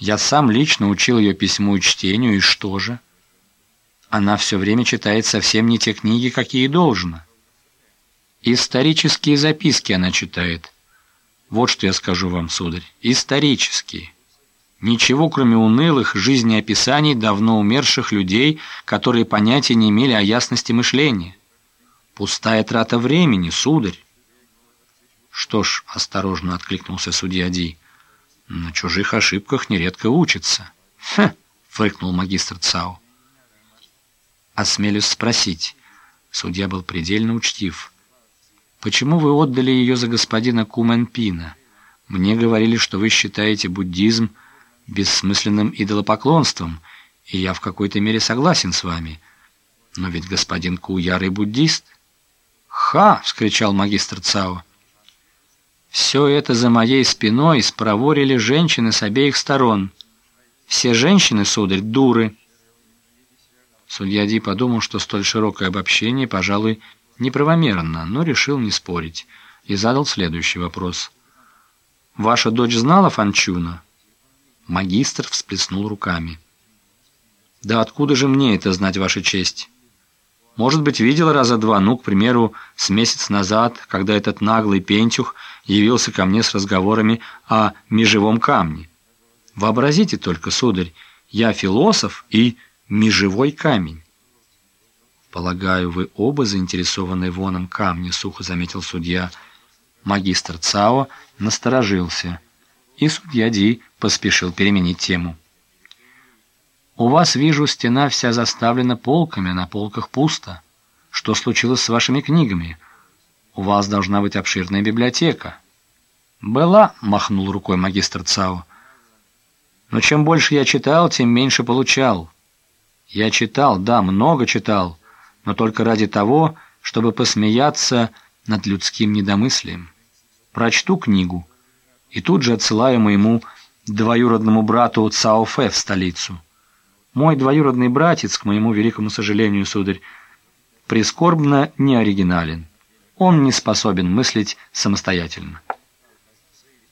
Я сам лично учил ее письму и чтению, и что же? Она все время читает совсем не те книги, какие должно. Исторические записки она читает. Вот что я скажу вам, сударь. Исторические. Ничего, кроме унылых жизнеописаний давно умерших людей, которые понятия не имели о ясности мышления. Пустая трата времени, сударь. Что ж, осторожно откликнулся судья Ди, — на чужих ошибках нередко учатся. Хм, фыркнул магистр Цао. Осмелюсь спросить. Судья был предельно учтив. Почему вы отдали ее за господина Куменпина? Мне говорили, что вы считаете буддизм бессмысленным идолопоклонством, и я в какой-то мере согласен с вами. Но ведь господин Ку ярый буддист. «Ха!» — вскричал магистр Цао. Все это за моей спиной спроворили женщины с обеих сторон. Все женщины, сударь, дуры. Судья Ди подумал, что столь широкое обобщение, пожалуй, неправомерно, но решил не спорить и задал следующий вопрос. «Ваша дочь знала Фанчуна?» Магистр всплеснул руками. «Да откуда же мне это знать, Ваша честь?» Может быть, видела раза два, ну, к примеру, с месяц назад, когда этот наглый пентюх явился ко мне с разговорами о межевом камне. Вообразите только, сударь, я философ и межевой камень. «Полагаю, вы оба заинтересованы в оном камне», — сухо заметил судья. Магистр Цао насторожился, и судья Ди поспешил переменить тему. У вас, вижу, стена вся заставлена полками, на полках пусто. Что случилось с вашими книгами? У вас должна быть обширная библиотека. Была, махнул рукой магистр Цао. Но чем больше я читал, тем меньше получал. Я читал, да, много читал, но только ради того, чтобы посмеяться над людским недомыслием. Прочту книгу и тут же отсылаю моему двоюродному брату Цао Фэ в столицу. Мой двоюродный братец, к моему великому сожалению, сударь, прискорбно не оригинален. Он не способен мыслить самостоятельно.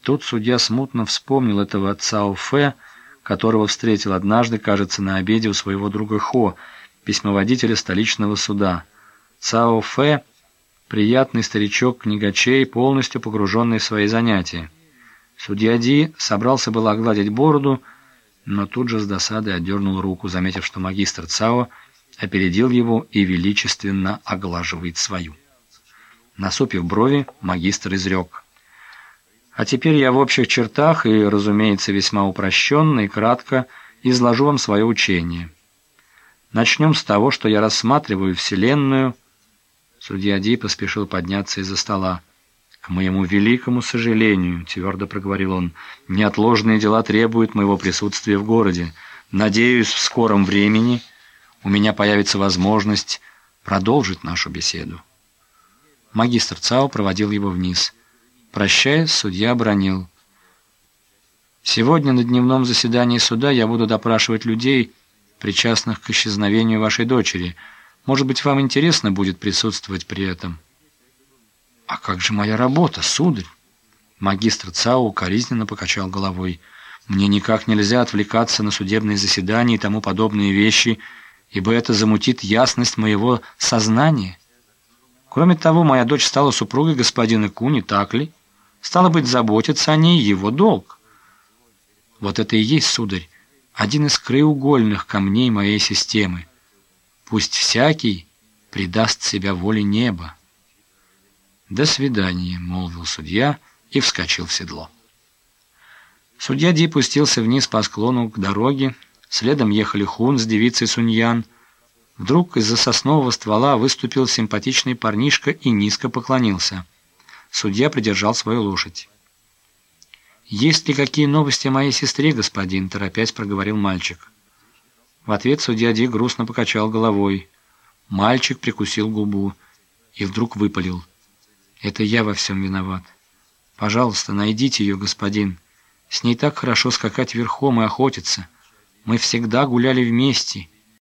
Тут судья смутно вспомнил этого отца Уфе, которого встретил однажды, кажется, на обеде у своего друга Хо, письмоводителя столичного суда. Цао Фэ — приятный старичок-книгачей, полностью погруженный в свои занятия. Судья Ди собрался было огладить бороду, но тут же с досадой отдернул руку, заметив, что магистр Цао опередил его и величественно оглаживает свою. Насупив брови, магистр изрек. «А теперь я в общих чертах и, разумеется, весьма упрощенно и кратко изложу вам свое учение. Начнем с того, что я рассматриваю Вселенную...» Судья Ди поспешил подняться из-за стола. «К моему великому сожалению», — твердо проговорил он, — «неотложные дела требуют моего присутствия в городе. Надеюсь, в скором времени у меня появится возможность продолжить нашу беседу». Магистр Цао проводил его вниз. Прощаясь, судья обронил. «Сегодня на дневном заседании суда я буду допрашивать людей, причастных к исчезновению вашей дочери. Может быть, вам интересно будет присутствовать при этом?» «А как же моя работа, сударь?» Магистр ЦАУ укоризненно покачал головой. «Мне никак нельзя отвлекаться на судебные заседания и тому подобные вещи, ибо это замутит ясность моего сознания. Кроме того, моя дочь стала супругой господина Ку, не так ли? Стало быть, заботиться о ней его долг. Вот это и есть, сударь, один из краеугольных камней моей системы. Пусть всякий предаст себя воле неба». «До свидания», — молвил судья и вскочил в седло. Судья Ди пустился вниз по склону к дороге, следом ехали Хун с девицей Суньян. Вдруг из-за соснового ствола выступил симпатичный парнишка и низко поклонился. Судья придержал свою лошадь. «Есть ли какие новости о моей сестре, господин?» – торопясь проговорил мальчик. В ответ судья Ди грустно покачал головой. Мальчик прикусил губу и вдруг выпалил – это я во всем виноват. Пожалуйста, найдите ее, господин. С ней так хорошо скакать верхом и охотиться. Мы всегда гуляли вместе,